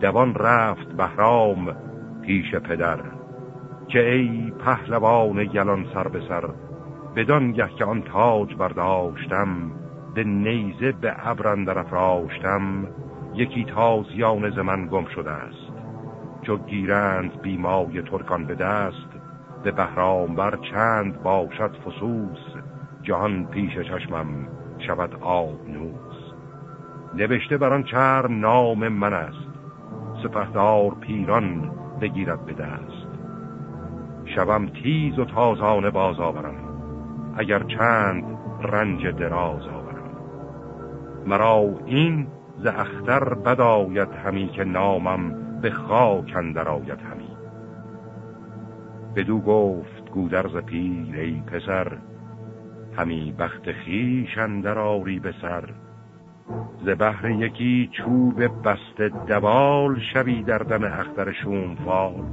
دوان رفت بهرام پیش پدر که ای پهلوان یلان سر به سر بدانگه که آن تاج برداشتم به نیزه به ابرندر افراشتم یکی تازیان ز من گم شده است. چو گیرند بیمای ترکان به دست به بهرام بر چند باشد فسوس جهان پیش چشمم شود آب نوس. نوشته بر آن چرم نام من است. سپهدار پیران بگیرد به دست. شبم تیز و تازانه باز آورم اگر چند رنج دراز آورم. مرا این ز اختر بداید همی که نامم به خاک اندر آید همی. بدو گفت گودرز پیر ای پسر همی بخت خیش اندر آری به سر. ز بهر یکی چوب بست دوال شوی در دم اختر فال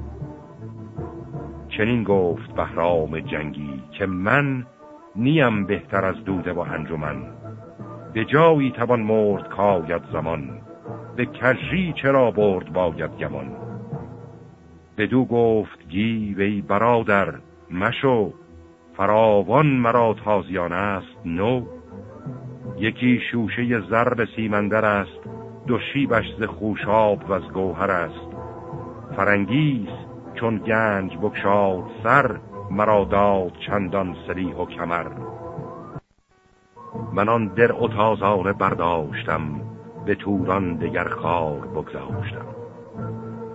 چنین گفت بهرام جنگی که من نیم بهتر از دوده و انجمن. به جایی توان مرد کاید زمان به کجی چرا برد باید گمان. بدو گفت گی وی برادر مشو فراوان مرا تازیان است نو. یکی شوشه زرب سیمندر است دو شیبش ز خوشاب و از گوهر است. فرنگیز چون گنج بکشاد سر مرا داد چندان سریح و کمر. من آن در و برداشتم به توران دگر خار بگذاشتم.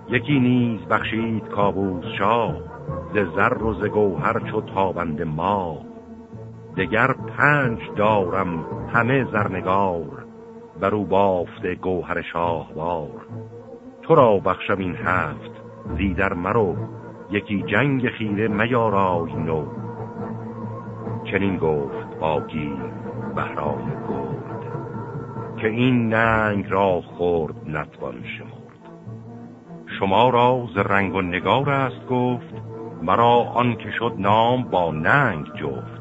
یکی نیز بخشید کابوس شاه ز زر و ز گوهر چو تابند ما دگر پنج دارم همه زرنگار برو بافته گوهر شاهوار. تو را بخشم این هفت زیدر مرو یکی جنگ خیره میارای نو. چنین گفت باگی بهرام گرد که این ننگ را خورد نتوان شمرد. شما را ز رنگ و نگار است گفت مرا آن که شد نام با ننگ جفت.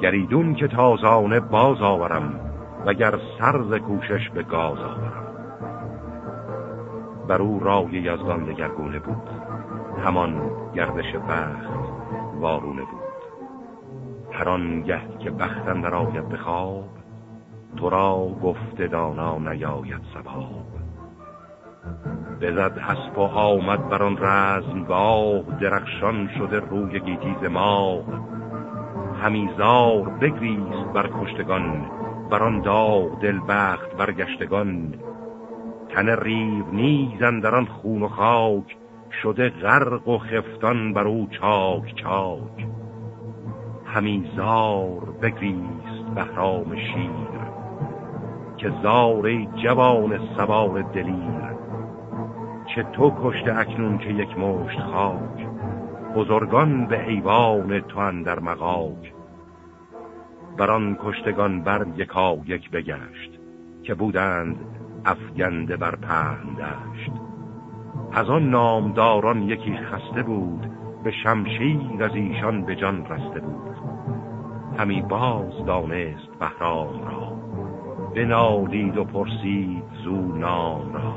گریدون که تازانه باز آورم وگر سرز کوشش به گاز آورم. بر او رای یزدان دگرگونه بود همان گردش بخت وارونه بود. هر گه که بختن در آید به تو را گفته دانا نیاید سباب بزد اسب و آمد بر آن رزمگاه درخشان شده روی گیتیز ما همیزار بگریست بر کشتگان بر آن داغ دلبخت برگشتگان. تن ریو آن خون و خاک شده غرق و خفتان بر او چاک چاک. همیزار بگریست بهرام شیر که زار جوان سوار دلیر. چه تو کشته اکنون که یک مشت خاک. بزرگان به ایوان تو اندر مقاک بران کشتگان بر یکا یک بگشت که بودند افگنده بر پهن دشت. از آن نامداران یکی خسته بود به شمشیر از ایشان به جان رسته بود. همی باز دانست بهرام را بنالید و پرسید زو نام را.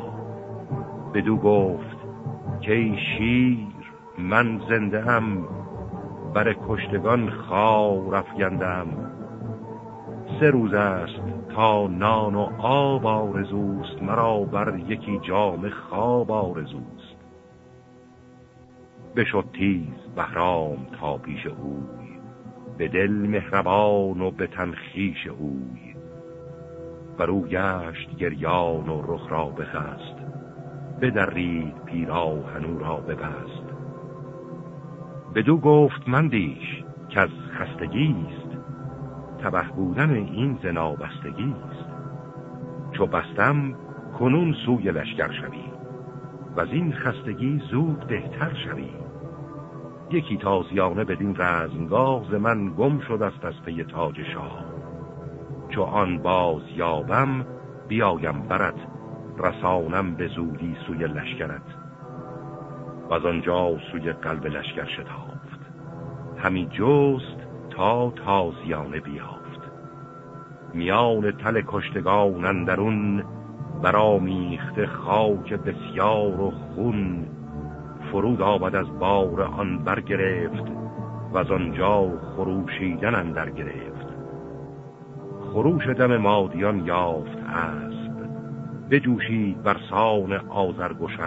بدو گفت که شیر من زنده هم بر کشتگان خار افگندم. سه روز است تا نان و آب آرزوست مرا بر یکی جام خواب آرزوست. بشد تیز بهرام تا پیش اوی به دل مهربان و به تنخیش اوی. برو گشت گریان و رخ را بخست بدرید هنو را ببست. بدو گفت من دیش که از خستگیست تبه بودن این زنا بستگی است. چو بستم کنون سوی لشکر شوی. و از این خستگی زود بهتر شوی. یکی تازیانه بدین رزمگاه ز من گم شد است از پی تاج شاه. چو آن باز یابم بیایم برد رسانم به زودی سوی لشکرت. و از آنجا سوی قلب لشکر شتافت. همی جست تا تازیانه بیافت. میان تل کشتگان اندرون برامیخته خاک بسیار و خون فرود آمد از بار آن برگرفت و از آنجا خروشیدن اندر گرفت. خروش دم مادیان یافت اسب. بجوشید بر سان آزرگوش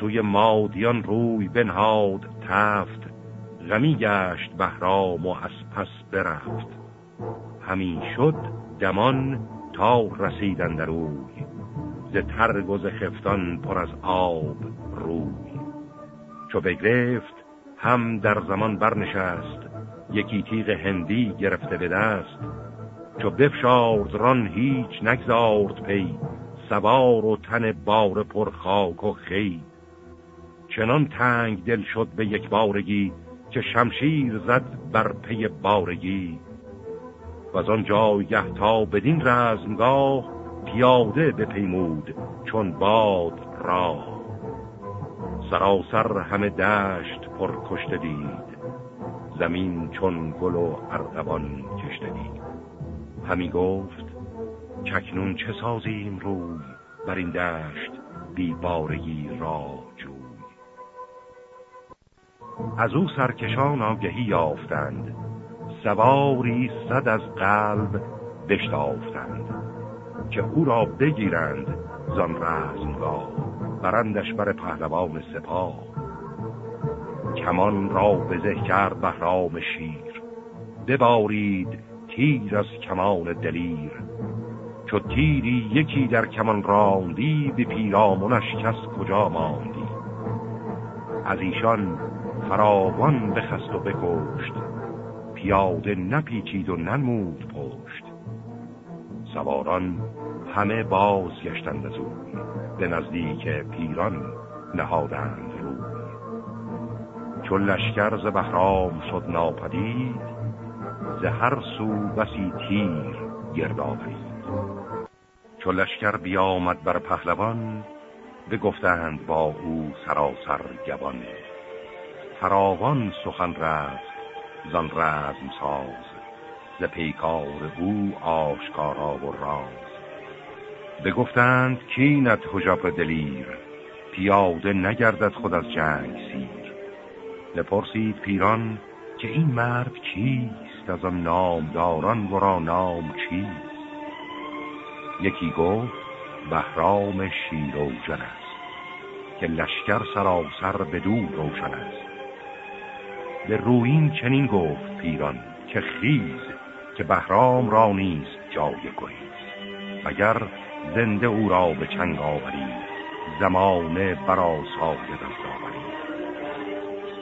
سوی مادیان روی بنهاد تفت غمی گشت بهرام و از پس برفت. همین شد دمان تا رسیدن در روی ز ترگ خفتان پر از آب روی. چو بگرفت هم در زمان برنشست یکی تیغ هندی گرفته به دست. چو بفشارد ران هیچ نگذارد پی سوار و تن بار پر خاک و خی چنان تنگ دل شد به یک بارگی که شمشیر زد بر پی بارگی. و از آن جایگه تا بدین رزمگاه پیاده بپیمود چون باد را سراسر همه دشت پر کشته دید زمین چون گل و ارغوان کشته دید. همی گفت چکنون چه سازیم روی بر این دشت بیبارگی را جوی از او سرکشان آگهی یافتند. سواری صد از قلب بشتافتند که او را بگیرند زان رزمگاه برندش بر پهلوان سپاه. کمان را بزه کرد بهرام شیر ببارید تیر از کمان دلیر. چو تیری یکی در کمان راندی به پیرامونش کس کجا ماندی؟ از ایشان فراوان بخست و بکشت. پیاده نپیچید و ننمود پشت. سواران همه باز گشتند از او. به نزدیک پیران نهادند روی چون لشکر ز بهرام شد ناپدید ز هر سو بسی تیر گردآورید چون لشکر بیامد بر پهلوان بگفتند با او سراسر گبان فراوان سخن رفت زن رزم ساز ز پیکار او آشکارا و راز. بگفتند کینت حجاب دلیر پیاده نگردد خود از جنگ سیر. بپرسید پیران که این مرد کیست از آن نامداران ورا نام چیست؟ یکی گفت بهرام شیروجن است که لشکر سراسر به دور روشن است. به روین چنین گفت پیران که خیز که بهرام را نیست جای گریز. اگر زنده او را به چنگ آوری زمانه برا ساید از داوری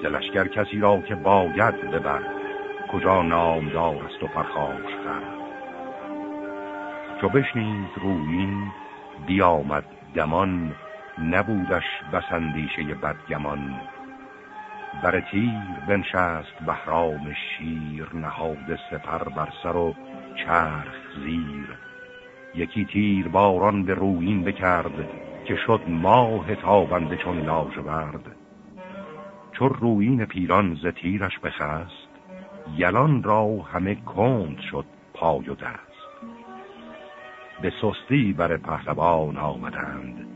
دلشگر کسی را که باید ببر کجا نامدار است و پرخاش کرد چو بشنید روین بیامد دمان نبودش بسندیشه بدگمان. بر تیر بنشست بهرام شیر نهاد سپر بر سر و چرخ زیر. یکی تیر باران به روین بکرد که شد ماه تابنده چون لاژورد چون روین پیران ز تیرش بخست یلان را همه کند شد پای و دست. به سستی بر پهلوان آمدند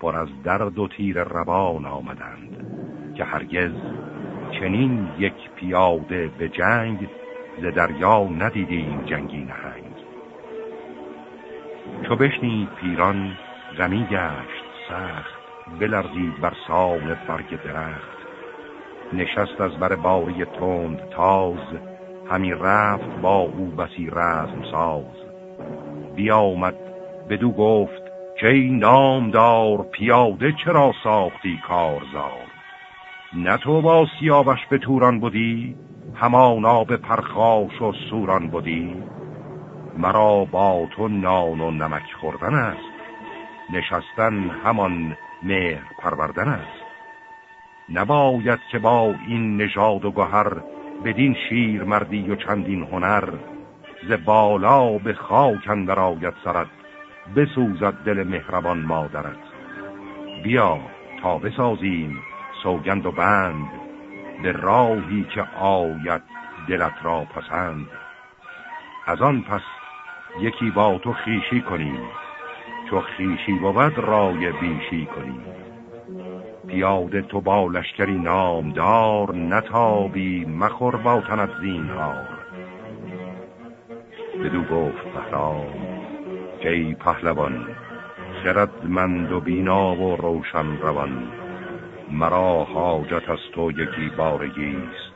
پر از درد و تیر روان آمدند. که هرگز چنین یک پیاده به جنگ ز دریا ندیدیم جنگی نهنگ. چو بشنید پیران غمی گشت سخت بلرزید بر سال برگ درخت. نشست از بر باری تند تاز همی رفت با او بسی رزم ساز. بیامد بدو گفت که نامدار پیاده چرا ساختی کارزار؟ نه تو با سیاوش به توران بودی همانا به پرخاش و سوران بودی. مرا با تو نان و نمک خوردن است نشستن همان مهر پروردن است. نباید که با این نژاد و گهر بدین شیر مردی و چندین هنر ز بالا به خاک اندر آید سرت بسوزد دل مهربان مادرت. بیا تا بسازیم سوگند و بند به راهی که آید دلت را پسند. از آن پس یکی با تو خیشی کنیم چو خیشی بود رای بیشی کنی پیاده تو با لشکری نامدار نتابی مخور با تنت زینهار. بدو گفت بهرام که ای پهلوان خردمند و بینا و روشن روان. مرا حاجت از تو یکی بارگیست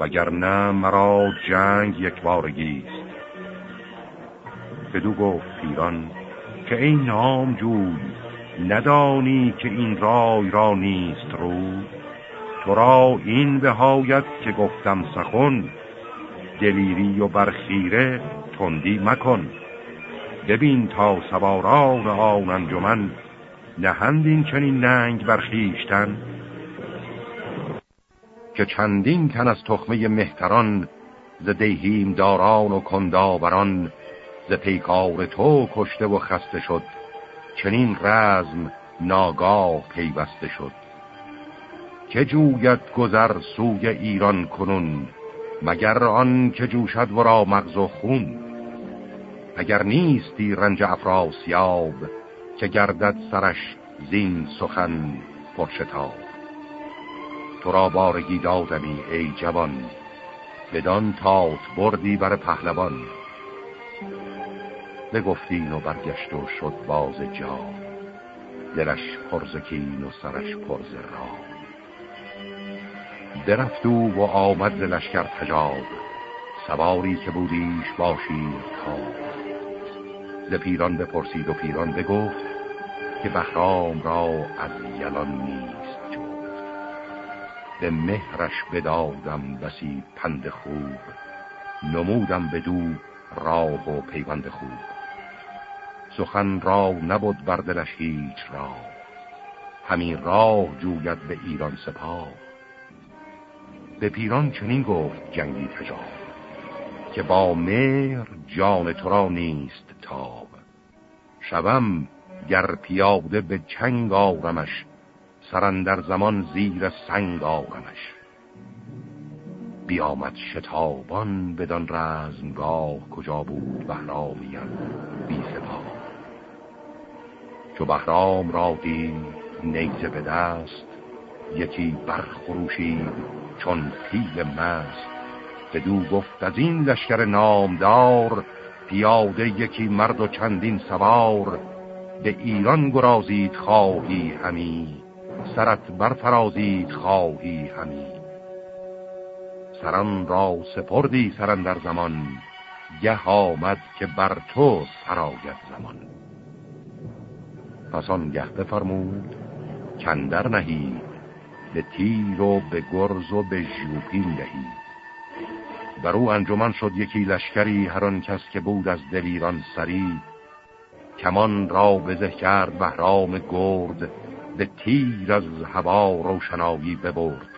وگرنه مرا جنگ یک بارگیست. بدو گفت پیران که این نام جوی ندانی که این رای را نیست رو. تو را این بهایت که گفتم سخن دلیری و برخیره تندی مکن. ببین تا سواران آن انجمن نهند این چنین ننگ برخیشتن که چندین کن از تخمه مهتران ز دیهیم داران و کنداوران ز پیکار تو کشته و خسته شد چنین رزم ناگاه پیوسته شد. که جوید گذر سوی ایران کنون مگر آن که جوشد ورا مغز و خون؟ اگر نیستی رنج افراسیاب که گردد سرش زین سخن پرشتاب. تو را بارگی دادمی ای جوان بدان تات بردی بر پهلوان. بگفتین و برگشت و شد باز جا دلش پرزکین و سرش پرز را درفت و آمد ز لشکر تجاب سواری که بودیش باشید تا ز پیران بپرسید و پیران بگفت که بخرام را از یلان نیست جفت. به مهرش بدادم بسی پند خوب نمودم بدو راه و پیوند خوب. سخن را نبود بر دلش هیچ را همین راه جوید به ایران سپاه. به پیران چنین گفت جنگی تجاب که با مهر جان تو را نیست تاب. شوم گر پیاده به چنگ آرمش سرندر زمان زیر سنگ آرمش بیامد شتابان بدان رزمگاه کجا بود بهرامیم بی سپاه. چو بهرام را دید نیزه به دست یکی برخروشید چون پیل مست. بدو گفت از این لشکر نامدار پیاده یکی مرد و چندین سوار. به ایران گرازید خواهی همی سرت برفرازید خواهی همی. سران را سپردی سران در زمان گه آمد که بر تو سراید زمان. پس گه بفرمود کندر نهید به تیر و به گرز و به ژوپین دهید بر او انجمن شد یکی لشکری هر کس که بود از دلیران سری. کمان را بزه کرد بهرام گرد به تیر از هوا روشنایی ببرد.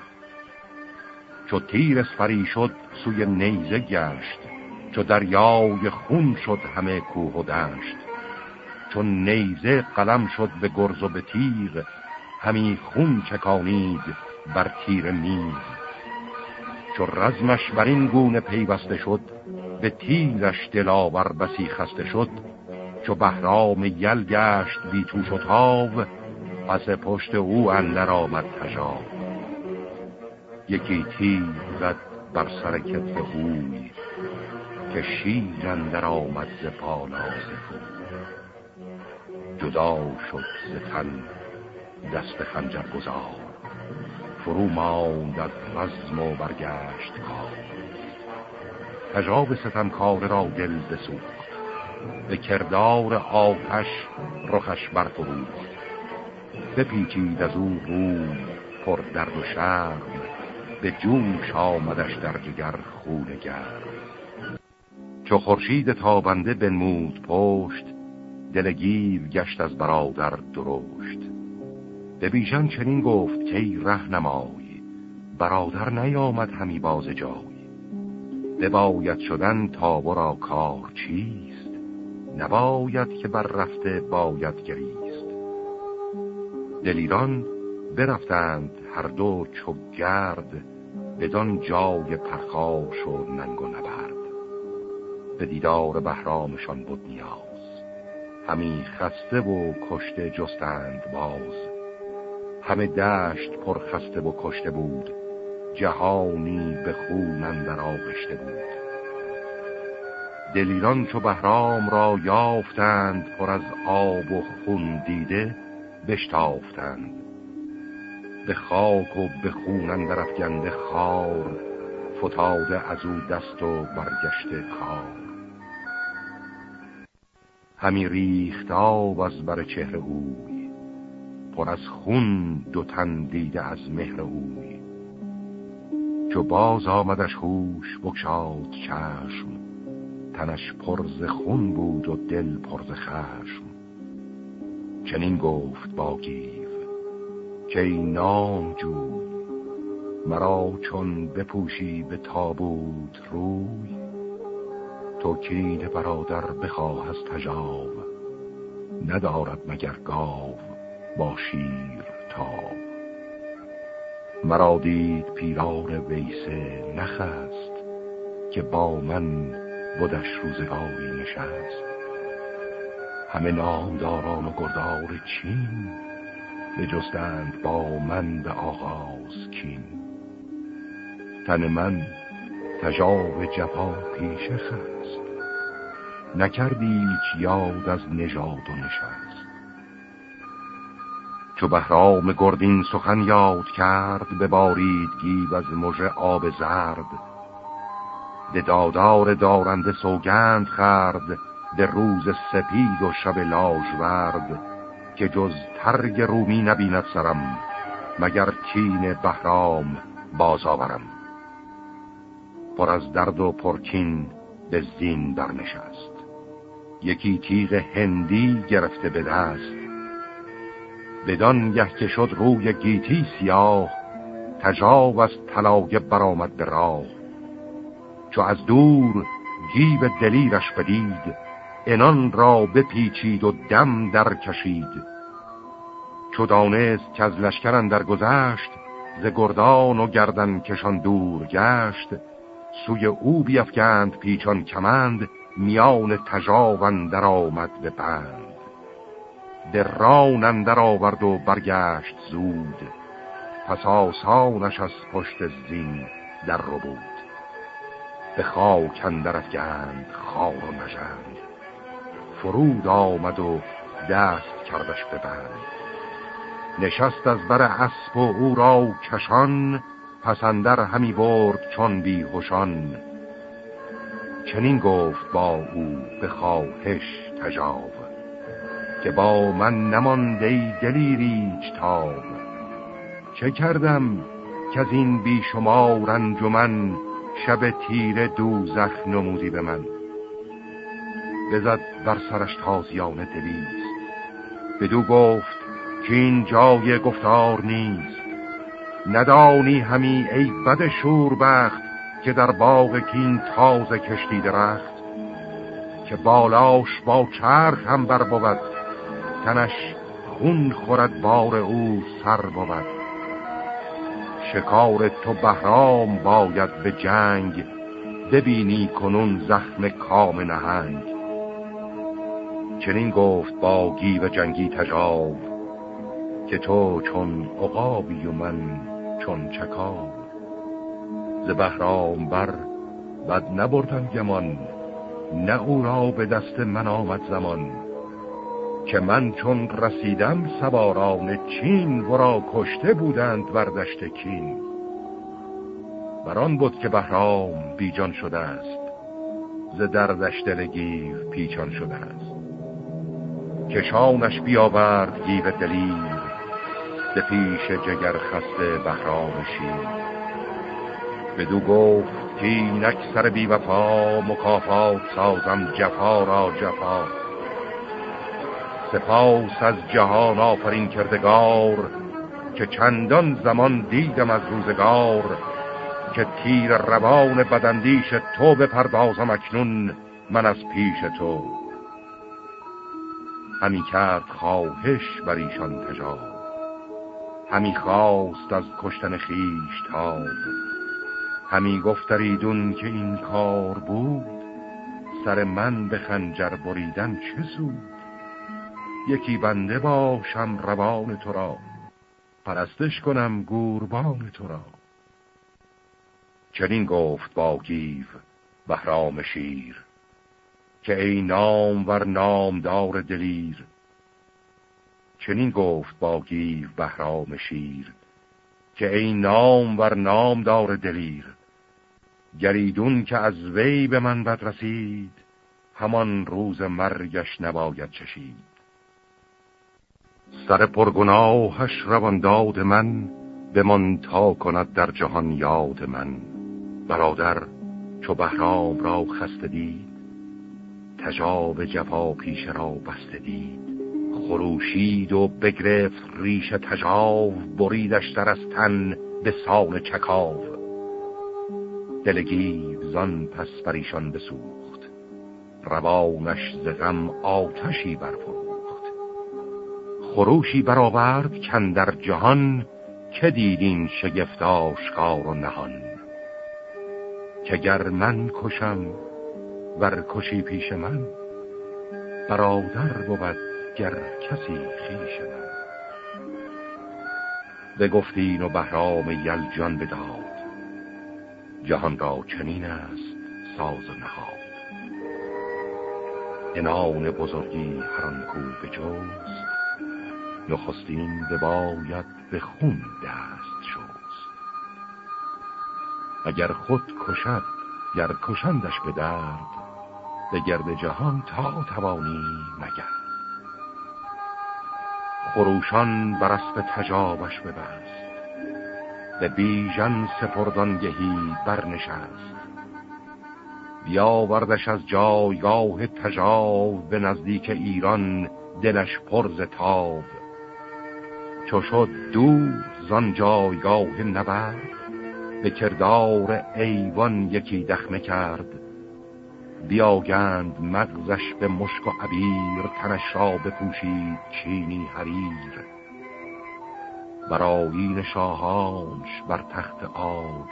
چو تیر اسفری شد سوی نیزه گشت. چو دریای خون شد همه کوه و دشت. چون نیزه قلم شد به گرز و به تیر همی خون چکانید بر تیر نیز. چو رزمش بر این گونه پیوسته شد به تیرش دلاور بسی خسته شد چو بهرام یل گشت بی توش و تاو پس پشت او اندر آمد تجاب یکی تیر زد بر سر کتف اوی که شیر اندر آمد ز پالاز جدا شد ز تن دست خنجر گذار فرو ماند از رزم و برگشت کار. تجاب ستمکار را دل بسوخت. به کردار آتش رخش برفروخت. بپیچید از او روی پر درد و شرم به جوش آمدش در جگر خون گرم. چو خورشید تابنده بنمود پشت دلگیر گشت از برادر درشت. به بیژن چنین گفت که ای رهنمای برادر نیامد همی باز جای. بباید شدن تا را کار چیست؟ نباید که بر رفته باید گریست. دلیران برفتند هر دو چو گرد بدان جای پرخاش و ننگ و نبرد. به دیدار بهرامشان بود نیاز. همی خسته و کشته جستند باز. همه دشت پر خسته و کشته بود. جهانی به خون اندر آغشته بود. دلیران چو بهرام را یافتند پر از آب و خون دیده بشتافتند. به خاک و به خون اندر افگنده خار فتاده از او دست و برگشته کار. همی ریخت آب از بر چهره اوی پر از خون دو تن دیده از مهر اوی. چو باز آمدش هوش بکشاد چشم تنش پرز خون بود و دل پرز خشم. چنین گفت با گیو که نام جوی مرا چون بپوشی به تابوت روی. تو کین برادر بخواه از تجاو ندارد مگر گاو با شیر تاب. مرا دید پیرار ویسه نخست که با من بودش روزگاری نشست. همه نامداران و گردار چین بجستند با من به آغاز کین. تن من تجاو جفا پیش خست. نکردی هیچ یاد از نژاد و نشست. چو بهرام گردین سخن یاد کرد ببارید گیو از مژه آب زرد. به دادار دارنده سوگند خرد به روز سپید و شب لاژورد که جز ترگ رومی نبیند سرم مگر کین بهرام باز آورم. پر از درد و پرکین به زین برنشست. یکی تیغ هندی گرفته به دست. بدان یه که شد روی گیتی سیاه تجاو از طلاگه برآمد به راه. چو از دور گیب دلیرش بدید انان را بپیچید و دم در کشید چو دانست که از لشکرن در گذشت ز گردان و گردن کشان دور گشت سوی او بیفگند پیچان کمند میان تجاون در آمد به بند ران اندر آورد و برگشت زود پس آسانش از پشت زین در رو بود به خاک اندر افگند خار و نژند فرود آمد و دست کردش ببند نشست از بر اسب و او را کشان پسندر همی برد چون بیهوشان. چنین گفت با او به خواهش تجاو که با من نمانده دلی ریچ تاب. چه کردم که از این بی شما رنجمن شب تیر دوزخ نمودی به من. بزد بر سرش تازیانه دلیست بدو گفت که این جای گفتار نیست. ندانی همی ای بد شوربخت که در باغ کین تازه کشتی درخت. که بالاش با چرخ هم بر بود. تنش خون خورد بار او سر بود. شکار تو بهرام باید به جنگ ببینی کنون زخم کام نهنگ. چنین گفت با گیو جنگی تجاو که تو چون عقابی و من چون چکاو. ز بهرام بر بد نبردم گمان نه او را به دست من آمد زمان. که من چون رسیدم سواران چین ورا کشته بودند بردشت کین. بران بود که بهرام بیجان شده است ز دردش دل گیو پیچان شده است. کشانش بیاورد گیو دلیر به پیش جگر خسته بهرام شیر. بدو گفت که اینک سر بی وفا مکافات سازم جفا را جفا. سپاس از جهان آفرین کردگار که چندان زمان دیدم از روزگار که تیر روان بدندیش تو بپردازم اکنون من از پیش تو. همی کرد خواهش بر ایشان تجاب همی خواست از کشتن خیش تاب همی گفتریدون که این کار بود سر من به خنجر بریدن چه سود یکی بنده باشم روان تو را. پرستش کنم گوربان تو را. چنین گفت با گیو بهرام شیر که ای نام ور نامدار دلیر. چنین گفت با گیو بهرام شیر که ای نام ور نامدار دلیر. گریدون که از وی به من بد رسید همان روز مرگش نباید چشید. سر پرگناهش روان داد من من تا کند در جهان یاد من. برادر چو بهرام را خسته دید تجاب جفا پیش را بسته دید. خروشید و بگرفت ریش تجاو بریدش در از تن به سان چکاو. دلگیو زان پس پریشان بسوخت روانش ز غم آتشی برفروخت خروشی برآورد کن در جهان که دیدین شگفت آشکار و نهان. که گر من کشم ور کشی پیش من برادر بود گر کسی خیش من. بگفتین و بهرام یلجان بداد جهان را چنین است ساز و نهاد. انان بزرگی هران کو به جوست نخستین بباید به خون دست شوست اگر خود کشد گر کشندش به درد به گرد جهان تا توانی مگر. خروشان بر اسب تجابش ببست به بیژن سپردانگهی برنشست. بیاوردش از جایگاه تجاو به نزدیک ایران دلش پرز تاب. چو شد دور زان جایگاه نبرد به کردار ایوان یکی دخمه کرد. بیاگند مغزش به مشک و عبیر تنش را بپوشید چینی حریر. برایین شاهانش بر تخت آج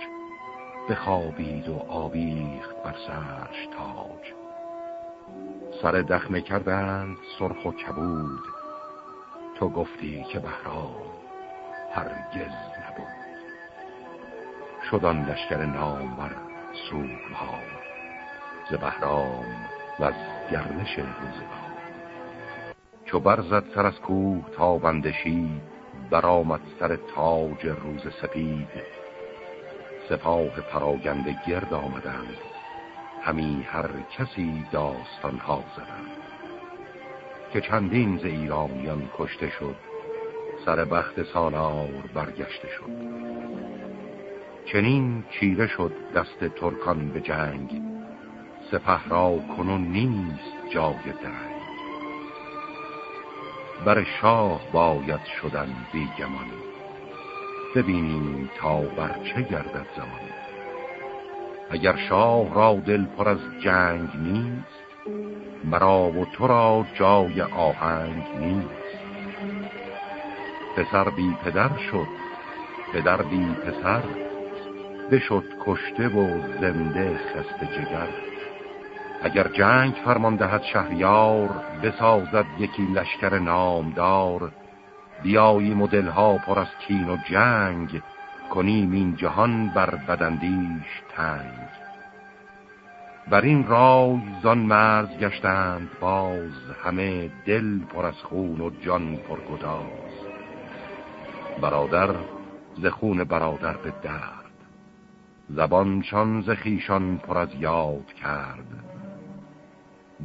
بخوابید و آبیخت بر سرش تاج. سر دخمه کردند سرخ و کبود تو گفتی که بهرام هرگز نبود. شدان لشکر نام بر سوگ ها ز بهرام و از گرنش روزگار. چو برزد سر از کوه تا بندشی برآمد سر تاج روز سپید. سپاه پراگنده گرد آمدند همی هر کسی داستان ها زدند. که چندین ز ایرانیان کشته شد. سر بخت سالار برگشته شد. چنین چیره شد دست ترکان به جنگ. سپه را کنون نیست جای درنگ. بر شاه باید شدن بیگمان ببینیم تا بر چه گردد زمان. اگر شاه را دل پر از جنگ نیست مرا و تو را جای آهنگ نیست. پسر بی پدر شد پدر بی پسر. بشد کشته و زنده خسته جگر. اگر جنگ فرمان دهد شهریار بسازد یکی لشکر نامدار. بیاییم و دلها پر از کین و جنگ کنیم این جهان بر بدندیش تنگ. بر این رای زان مرز گشتند باز همه دل پر از خون و جان پر گداز. برادر ز خون برادر به درد زبانشان ز خیشان پر از یاد کرد.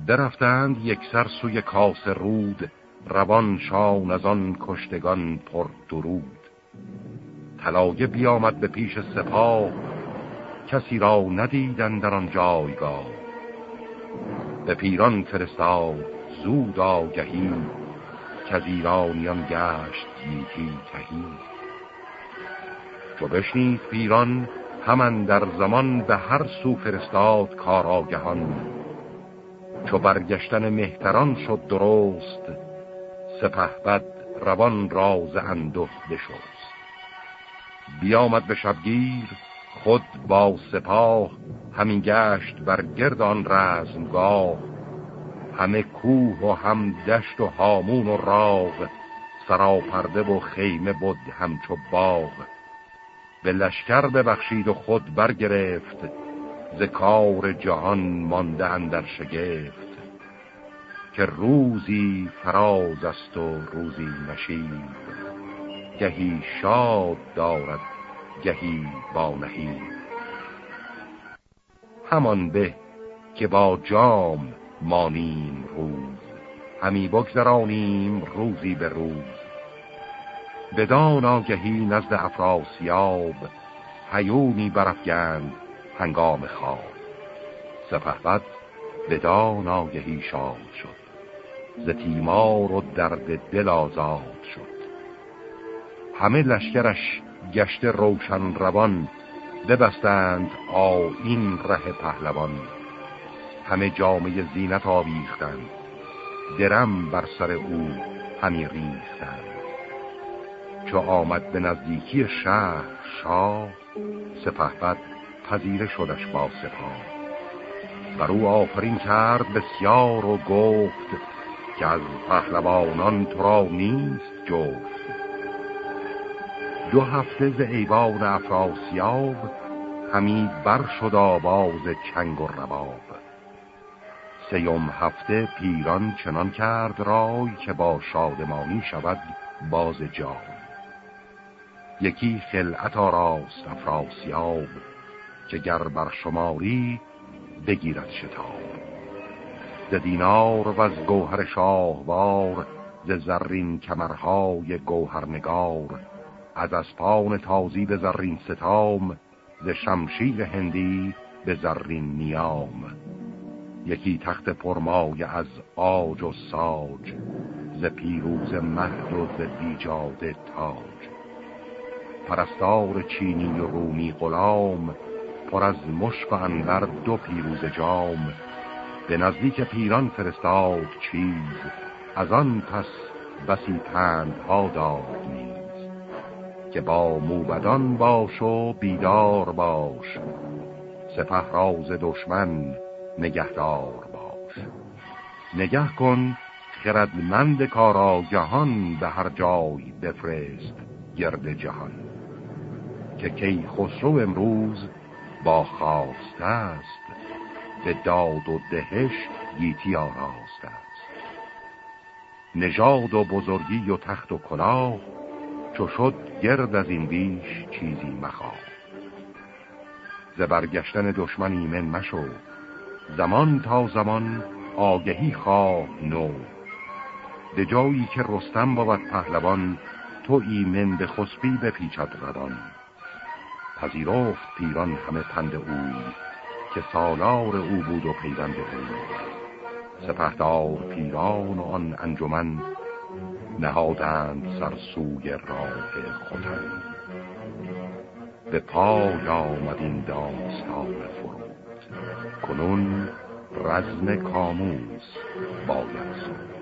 درفتند یک سر سوی کاس رود روان شان از آن کشتگان پر درود. طلایه بیامد به پیش سپاه کسی را ندیدن در آن جایگاه. به پیران فرستاد زود آگهی که از ایرانیان گشت گیتی تهی. چو بشنید پیران همان در زمان به هر سو فرستاد کار آگهان چو برگشتن مهتران شد درست سپه بد روان راز اندوه بشست. بیامد به شبگیر خود با سپاه همین گشت بر گردان رزمگاه. همه کوه و هم دشت و هامون و راغ سراپرده و خیمه بود همچو باغ. به لشکر ببخشید و خود برگرفت ز کار جهان مانده اندر شگفت. که روزی فراز است و روزی نشید گهی شاد دارد گهی با نهید همان به که با جام مانیم روز همی بگذرانیم روزی به روز. بدان آگهی نزد افراسیاب هیونی برفگند هنگام خواب. سپهبد بدان آگهی شاد شد ز تیمار و درد دل آزاد شد. همه لشکرش گشته روشن روان ببستند آین ره پهلوان. همه جامعه زینت آویختند درم بر سر او همی ریختند. چو آمد به نزدیکی شهر شاه سپهبد پذیره شدش با سپاه. بر او آفرین کرد بسیار و گفت که از پهلوانان تو را نیست جفت. دو هفته ز ایوان افراسیاب همی بر شد آواز چنگ و رباب. سیوم هفته پیران چنان کرد رای که با شادمانی شود باز جای یکی خلعت آراست افراسیاب که گر بر شماری بگیرد شتاب. ز دینار و از گوهر شاهوار ز زرین کمرهای گوهرنگار از اسپان تازی به زرین ستام ز شمشیر هندی به زرین نیام. یکی تخت پرمای از آج و ساج ز پیروز مهد و ز بیجاد تاج. پرستار چینی و رومی غلام پر از مشک و انبر دو پیروز جام. به نزدیک پیران فرستاد چیز از آن پس بسی پندها داد که با موبدان باش و بیدار باش. سپه راز دشمن نگهدار باش. نگه کن خردمند کاراگهان به هر جای بفرست گرد جهان. که کی خسرو امروز با خواسته است به داد و دهش گیتی آراست است. نژاد و بزرگی و تخت و کلاه چو شد گرد از این بیش چیزی مخواه. ز برگشتن دشمن ایمن مشو زمان تا زمان آگهی خواه نو. به جایی که رستم بود پهلوان تو ایمن به خسبی بپیچد ردان پذیرفت پیران همه پند اوی که سالار او بود و پیوند او سپهدار پیران و آن انجمن نهادند سرسوی راه خودن به پای آمد این داستان فرود. کنون رزم کاموس باید